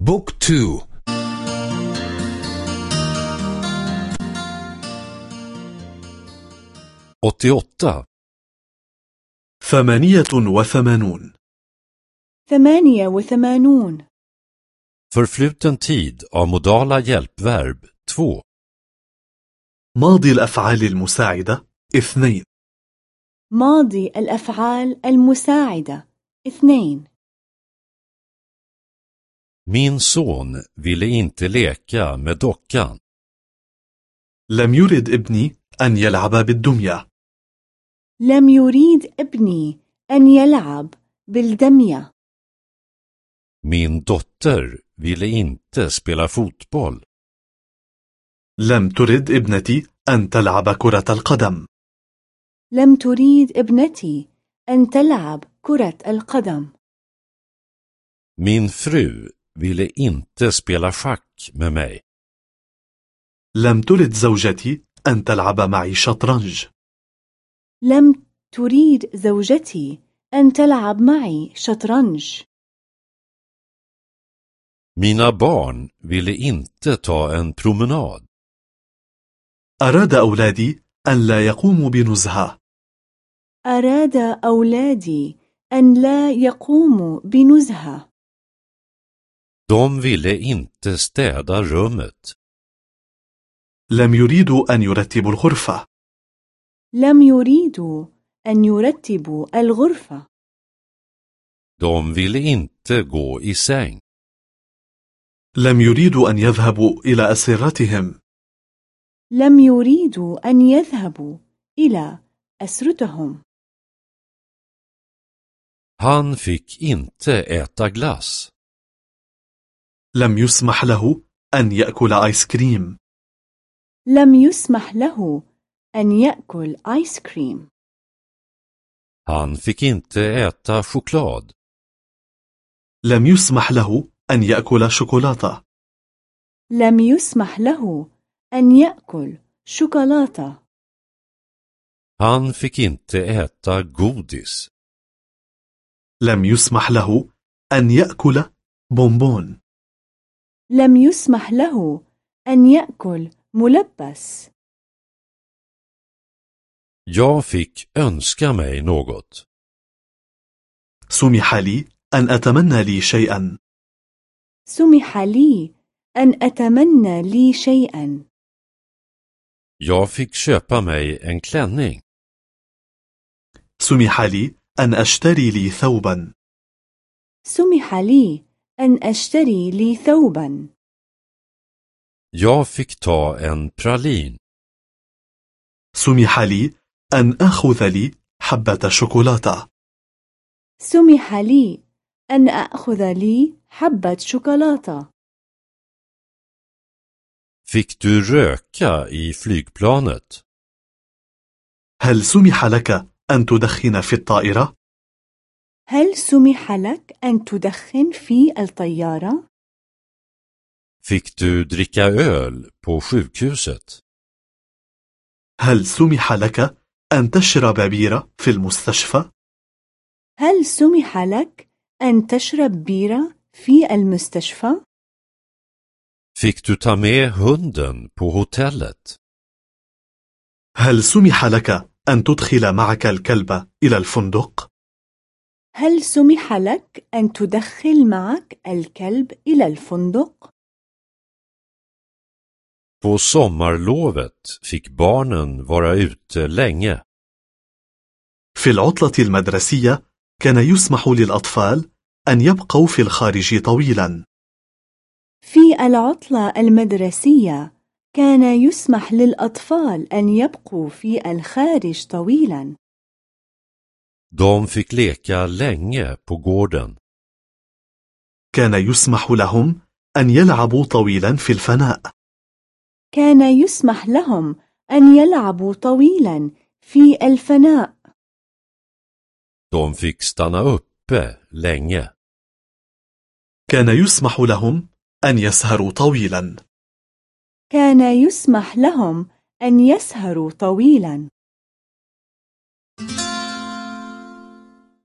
بوك تو. åttioåtta ثمانية وثمانون. ثمانية وثمانون. Förfluten tid av modala hjälpverb 2. ماضي الأفعال المساعدة اثنين. ماضي الأفعال المساعدة اثنين. Min son ville inte leka med dockan. لم يرد ابني أن يلعب بالدمية لم يريد ابني أن يلعب بالدمية Min dotter ville inte spela fotboll. لم ترد ابنتي أن تلعب كرة القدم لم تريد ابنتي أن تلعب كرة القدم Min fru ville inte spela schack med mig. لم ترد زوجتي أن تلعب معي شطرنج لم تريد زوجتي أن تلعب معي شطرنج Mina barn ville inte ta en promenad. أراد أولادي أن لا يقوموا بنزهة أراد أولادي أن لا يقوموا بنزهة De ville inte städa rummet. لم يريدوا أن يرتبوا الغرفة لم يريدوا أن يرتبوا الغرفة De ville inte gå i säng. لم يريدوا أن يذهبوا إلى أسرتهم لم يريدوا أن يذهبوا إلى أسرتهم Han fick inte äta glass. لم يسمح له أن يأكل آيس كريم. لم يسمح له أن يأكل آيس كريم. Han fick inte äta choklad. لم يسمح له أن يأكل شوكولاتة. لم يسمح له أن يأكل شوكولاتة. Han fick inte äta godis. لم يسمح له أن يأكل بونبون. لم يسمح له أن يأكل ملبس Jag fick önska mig något. سمح لي أن أتمنى لي شيئا سمح لي أن أتمنى لي شيئا Jag fick köpa mig en klänning. سمح لي أن أشتري لي ثوبا سمح لي أن أشتري لي ثوبا Jag fick ta en pralin. سمح لي أن أخذ لي حبة شوكولاتة سمح لي أن أخذ لي حبة شوكولاتة Fick du röka i flygplanet? هل سمح لك أن تدخن في الطائرة؟ هل سمح لك أن تدخن في الطيارة؟ Fick du dricka öl på sjukhuset? هل سمح لك أن تشرب بيرة في المستشفى؟ هل سمح لك أن تشرب بيرة في المستشفى؟ Fick du ta med hunden på hotellet? هل سمح لك أن تدخل معك الكلب إلى الفندق؟ هل سمح لك أن تدخل معك الكلب إلى الفندق؟ På sommarlovet fick barnen vara ute länge. في العطلة المدرسية كان يسمح للأطفال أن يبقوا في الخارج طويلا في العطلة المدرسية كان يسمح للأطفال أن يبقوا في الخارج طويلا De fick leka länge på gården. كان يسمح لهم أن يلعبوا طويلا في الفناء كان يسمح لهم أن يلعبوا طويلا في الفناء De fick stanna uppe länge. كان يسمح لهم أن يسهروا طويلا كان يسمح لهم أن يسهروا طويلا